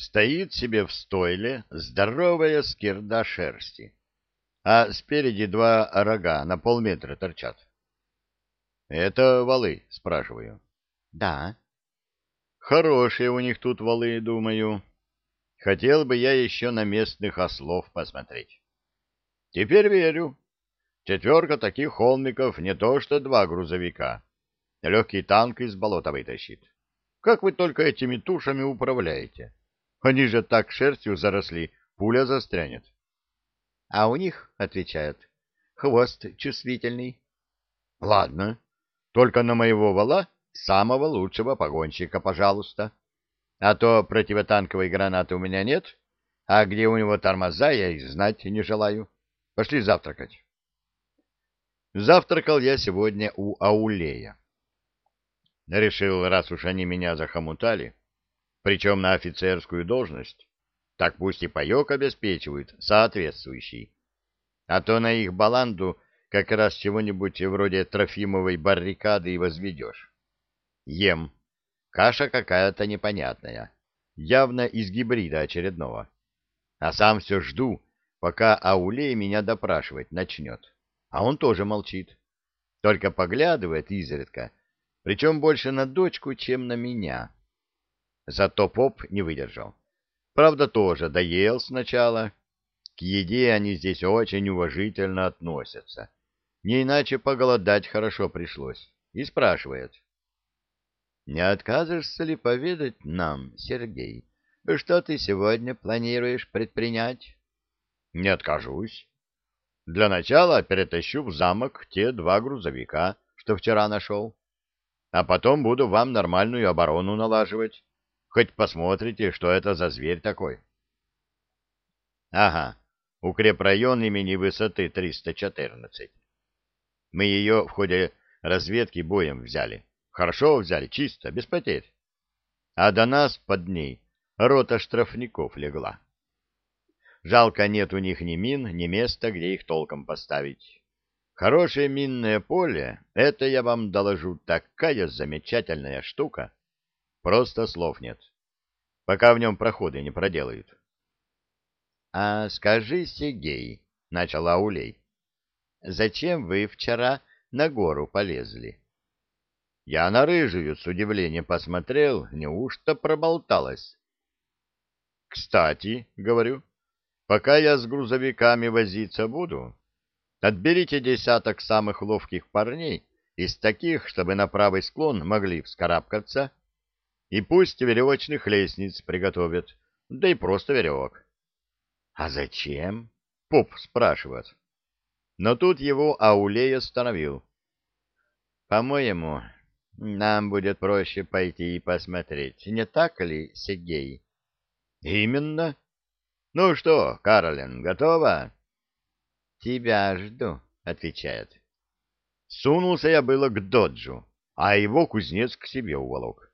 Стоит себе в стойле здоровая скирда шерсти, а спереди два рога на полметра торчат. — Это валы, спрашиваю. — Да. — Хорошие у них тут валы, думаю. Хотел бы я еще на местных ослов посмотреть. Теперь верю. Четверка таких холмиков не то что два грузовика. Легкий танк из болота вытащит. Как вы только этими тушами управляете? Они же так шерстью заросли, пуля застрянет. А у них, отвечают, хвост чувствительный. Ладно, только на моего вала самого лучшего погонщика, пожалуйста. А то противотанковой гранаты у меня нет, а где у него тормоза, я и знать не желаю. Пошли завтракать. Завтракал я сегодня у Аулея. Решил, раз уж они меня захомутали, причем на офицерскую должность, так пусть и паек обеспечивают соответствующий. А то на их баланду как раз чего-нибудь вроде Трофимовой баррикады и возведешь. Ем. Каша какая-то непонятная, явно из гибрида очередного. А сам все жду, пока Аулей меня допрашивать начнет. А он тоже молчит, только поглядывает изредка, причем больше на дочку, чем на меня. Зато поп не выдержал. Правда, тоже доел сначала. К еде они здесь очень уважительно относятся. Не иначе поголодать хорошо пришлось. И спрашивает. «Не откажешься ли поведать нам, Сергей, что ты сегодня планируешь предпринять?» «Не откажусь. Для начала перетащу в замок те два грузовика, что вчера нашел. А потом буду вам нормальную оборону налаживать. Хоть посмотрите, что это за зверь такой. Ага, укрепрайон имени высоты 314. Мы ее в ходе разведки боем взяли. Хорошо взяли, чисто, без потерь. А до нас под ней рота штрафников легла. Жалко, нет у них ни мин, ни места, где их толком поставить. Хорошее минное поле — это, я вам доложу, такая замечательная штука, Просто слов нет. Пока в нем проходы не проделают. — А скажи, Сергей, — начал Аулей, — зачем вы вчера на гору полезли? Я на рыжую с удивлением посмотрел, неужто проболталась. — Кстати, — говорю, — пока я с грузовиками возиться буду, отберите десяток самых ловких парней из таких, чтобы на правый склон могли вскарабкаться, и пусть веревочных лестниц приготовят, да и просто веревок. — А зачем? — поп спрашивает. Но тут его Аулей остановил. — По-моему, нам будет проще пойти и посмотреть, не так ли, Сергей? — Именно. — Ну что, Каролин, готова? — Тебя жду, — отвечает. Сунулся я было к доджу, а его кузнец к себе уволок.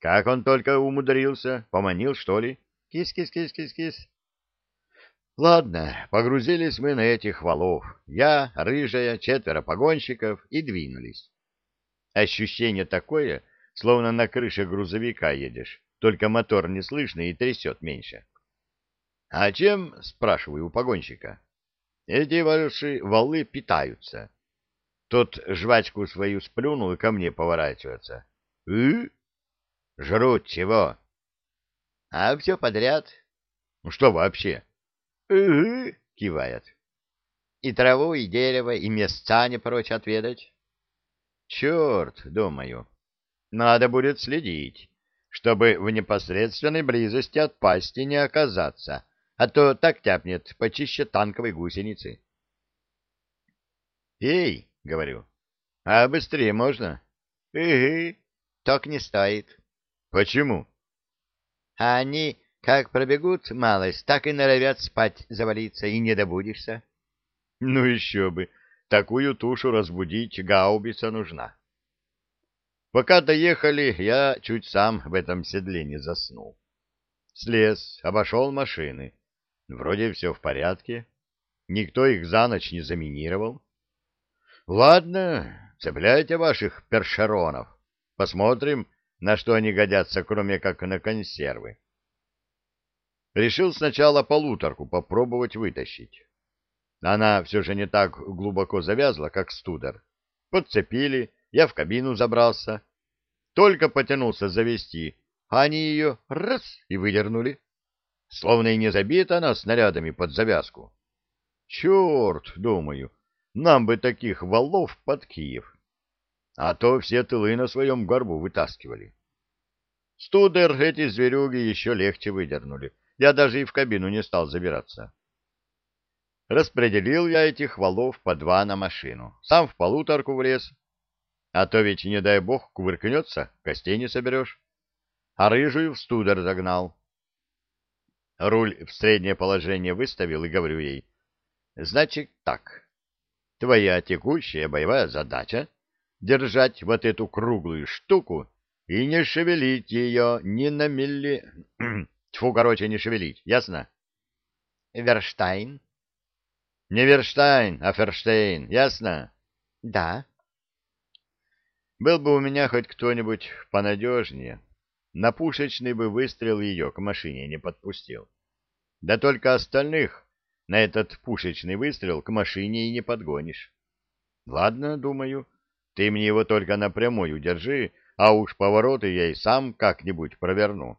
Как он только умудрился? Поманил, что ли? Кис-кис-кис-кис-кис. Ладно, погрузились мы на этих валов. Я, рыжая, четверо погонщиков и двинулись. Ощущение такое, словно на крыше грузовика едешь, только мотор не слышно и трясет меньше. — А чем, — спрашиваю у погонщика, — эти ваши валы питаются? Тот жвачку свою сплюнул и ко мне поворачивается. — И? Жрут чего? — А все подряд. — Ну что вообще? «Угу», — кивает. «И траву, и дерево, и места не прочь отведать». «Черт, — думаю, — надо будет следить, чтобы в непосредственной близости от пасти не оказаться, а то так тяпнет почище танковой гусеницы». «Эй, — говорю, — а быстрее можно?» «Угу, так не стоит». Почему? А они, как пробегут малость, так и норовят спать завалиться, и не добудешься. Ну еще бы, такую тушу разбудить гаубица нужна. Пока доехали, я чуть сам в этом седле не заснул. Слез, обошел машины. Вроде все в порядке. Никто их за ночь не заминировал. Ладно, цепляйте ваших першеронов. Посмотрим, на что они годятся, кроме как на консервы. Решил сначала полуторку попробовать вытащить. Она все же не так глубоко завязла, как студер. Подцепили, я в кабину забрался. Только потянулся завести, а они ее раз и выдернули. Словно и не забита она снарядами под завязку. Черт, думаю, нам бы таких валов под Киев. А то все тылы на своем горбу вытаскивали. Студер эти зверюги еще легче выдернули. Я даже и в кабину не стал забираться. Распределил я этих валов по два на машину. Сам в полуторку влез. А то ведь, не дай бог, кувыркнется, костей не соберешь. А рыжую в студер загнал. Руль в среднее положение выставил и говорю ей. Значит так, твоя текущая боевая задача — держать вот эту круглую штуку и не шевелить ее ни на милли... Тьфу, короче, не шевелить, ясно? Верштайн? Не Верштайн, а Ферштейн, ясно? Да. Был бы у меня хоть кто-нибудь понадежнее, на пушечный бы выстрел ее к машине не подпустил. Да только остальных на этот пушечный выстрел к машине и не подгонишь. Ладно, думаю, ты мне его только напрямую держи, а уж повороты я и сам как-нибудь проверну.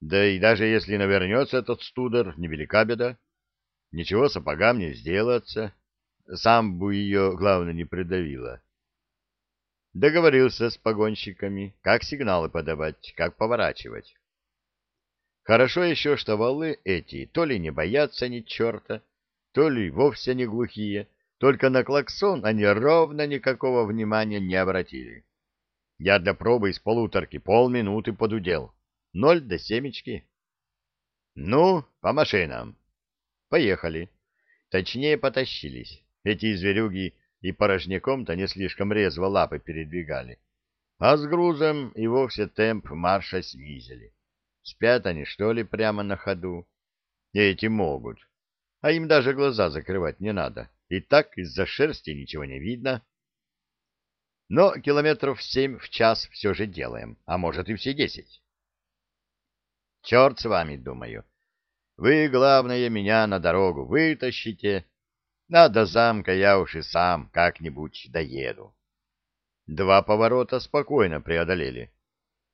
Да и даже если навернется этот студер, невелика беда. Ничего сапогам не сделаться. Сам бы ее, главное, не придавило. Договорился с погонщиками, как сигналы подавать, как поворачивать. Хорошо еще, что валы эти то ли не боятся ни черта, то ли вовсе не глухие, только на клаксон они ровно никакого внимания не обратили. Я для пробы из полуторки полминуты подудел. Ноль до семечки. Ну, по машинам. Поехали. Точнее, потащились. Эти зверюги и порожняком-то не слишком резво лапы передвигали. А с грузом и вовсе темп марша снизили. Спят они, что ли, прямо на ходу? Эти могут. А им даже глаза закрывать не надо. И так из-за шерсти ничего не видно. Но километров семь в час все же делаем, а может и все десять. Черт с вами, думаю. Вы, главное, меня на дорогу вытащите, а до замка я уж и сам как-нибудь доеду. Два поворота спокойно преодолели.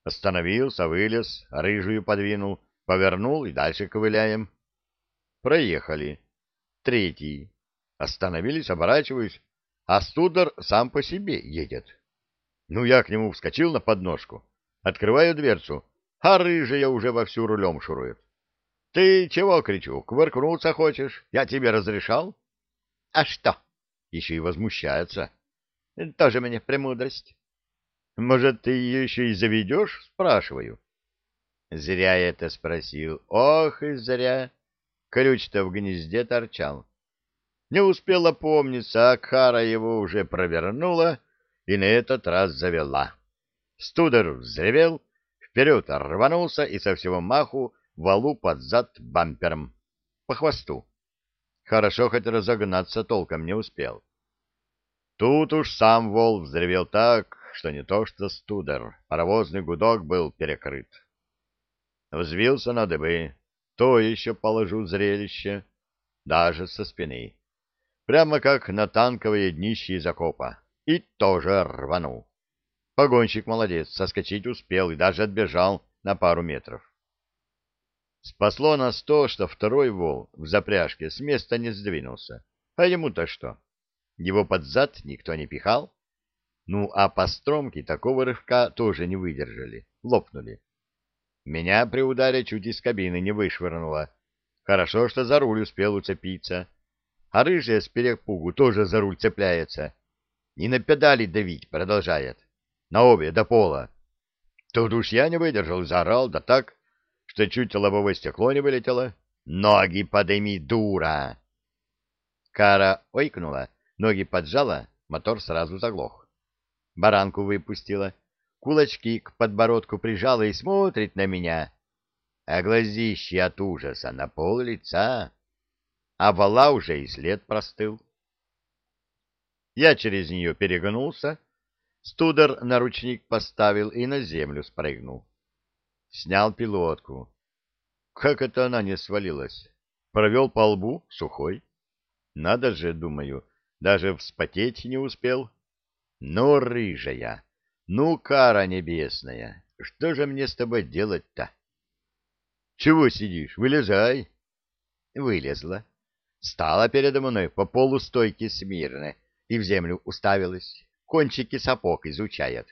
Остановился, вылез, рыжую подвинул, повернул и дальше ковыляем. Проехали. Третий. Остановились, оборачиваюсь, а студер сам по себе едет. Ну, я к нему вскочил на подножку, открываю дверцу, а рыжая уже вовсю рулем шурует. — Ты чего, — кричу, — кувыркнуться хочешь? Я тебе разрешал? — А что? — еще и возмущается. — Тоже мне премудрость. Может, ты ее еще и заведешь? Спрашиваю. Зря я это спросил. Ох и зря. Ключ-то в гнезде торчал. Не успела помниться, а Кара его уже провернула и на этот раз завела. Студер взревел, вперед рванулся и со всего маху валу под зад бампером. По хвосту. Хорошо хоть разогнаться толком не успел. Тут уж сам вол взревел так, что не то что студер, паровозный гудок был перекрыт. Взвился на дыбы, то еще положу зрелище, даже со спины, прямо как на танковое днище из окопа, и тоже рванул. Погонщик молодец, соскочить успел и даже отбежал на пару метров. Спасло нас то, что второй вол в запряжке с места не сдвинулся. А ему-то что? Его под зад никто не пихал? Ну, а постромки такого рывка тоже не выдержали, лопнули. Меня при ударе чуть из кабины не вышвырнуло. Хорошо, что за руль успел уцепиться. А рыжая с перепугу тоже за руль цепляется. И на педали давить продолжает. На обе до пола. Тут уж я не выдержал, заорал, да так, что чуть лобовое стекло не вылетело. «Ноги подыми, дура!» Кара ойкнула, ноги поджала, мотор сразу заглох баранку выпустила, кулачки к подбородку прижала и смотрит на меня, а глазищи от ужаса на пол лица, а вала уже и след простыл. Я через нее перегнулся, студер на ручник поставил и на землю спрыгнул. Снял пилотку. Как это она не свалилась? Провел по лбу, сухой. Надо же, думаю, даже вспотеть не успел. Ну, рыжая, ну, кара небесная, что же мне с тобой делать-то? Чего сидишь? Вылезай. Вылезла. Стала передо мной по полу стойки смирно и в землю уставилась. Кончики сапог изучает.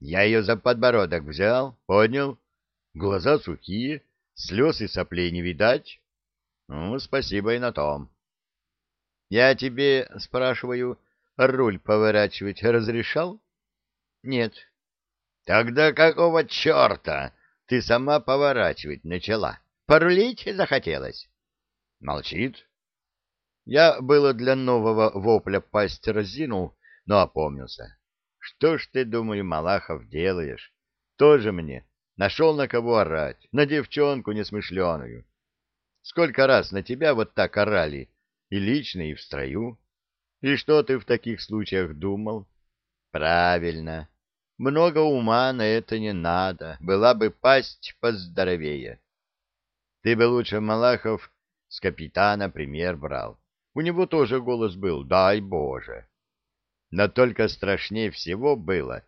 Я ее за подбородок взял, поднял. Глаза сухие, слез и соплей не видать. Ну, спасибо и на том. Я тебе, спрашиваю, руль поворачивать разрешал? Нет. Тогда какого черта ты сама поворачивать начала? Порулить захотелось? Молчит. Я было для нового вопля пасть разинул, но опомнился. Что ж ты, думаю, Малахов, делаешь? Тоже мне. Нашел на кого орать, на девчонку несмышленую. Сколько раз на тебя вот так орали, и лично, и в строю. И что ты в таких случаях думал? Правильно. Много ума на это не надо. Была бы пасть поздоровее. Ты бы лучше, Малахов, с капитана пример брал. У него тоже голос был, дай Боже. Но только страшнее всего было,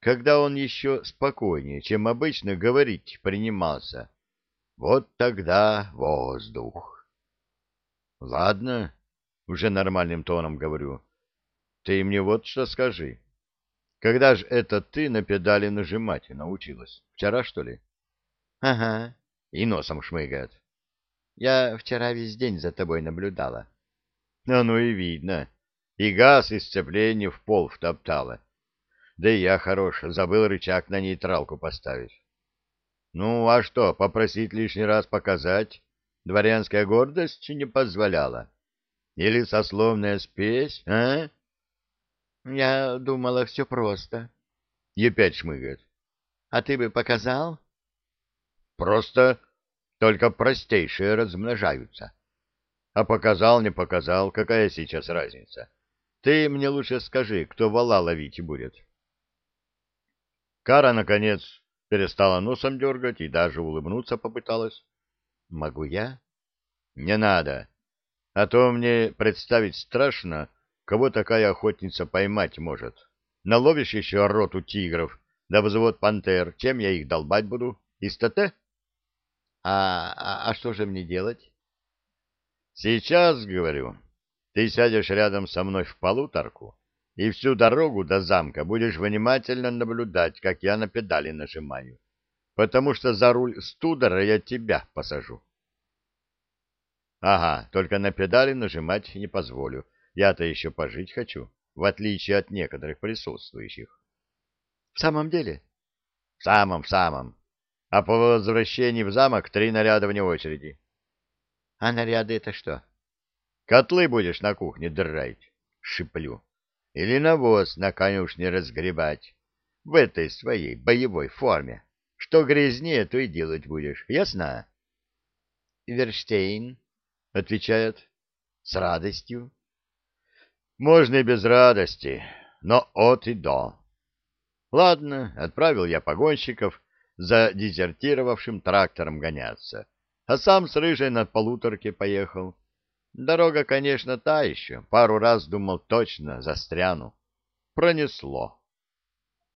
когда он еще спокойнее, чем обычно говорить принимался. Вот тогда воздух. Ладно, уже нормальным тоном говорю. Ты мне вот что скажи. Когда же это ты на педали нажимать научилась? Вчера, что ли? Ага. И носом шмыгает. Я вчера весь день за тобой наблюдала. А ну и видно. И газ, и сцепление в пол втоптала. Да и я хорош, забыл рычаг на нейтралку поставить. Ну, а что, попросить лишний раз показать? Дворянская гордость не позволяла. Или сословная спесь, а? Я думала, все просто. И опять шмыгает. А ты бы показал? Просто только простейшие размножаются. А показал, не показал, какая сейчас разница? Ты мне лучше скажи, кто вала ловить будет. Кара, наконец, перестала носом дергать и даже улыбнуться попыталась. Могу я? Не надо. А то мне представить страшно, кого такая охотница поймать может. Наловишь еще роту тигров, да взвод пантер, чем я их долбать буду? Из ТТ? А, а, а что же мне делать? Сейчас, говорю, ты сядешь рядом со мной в полуторку и всю дорогу до замка будешь внимательно наблюдать, как я на педали нажимаю, потому что за руль студора я тебя посажу. Ага, только на педали нажимать не позволю. Я-то еще пожить хочу, в отличие от некоторых присутствующих. В самом деле? В самом, в самом. А по возвращении в замок три наряда вне очереди. А наряды это что? Котлы будешь на кухне драть, шиплю. Или навоз на конюшне разгребать. В этой своей боевой форме. Что грязнее, то и делать будешь. Ясно? Верштейн отвечает. С радостью. Можно и без радости, но от и до. Ладно, отправил я погонщиков за дезертировавшим трактором гоняться, а сам с рыжей над полуторки поехал. Дорога, конечно, та еще, пару раз думал точно застряну. Пронесло.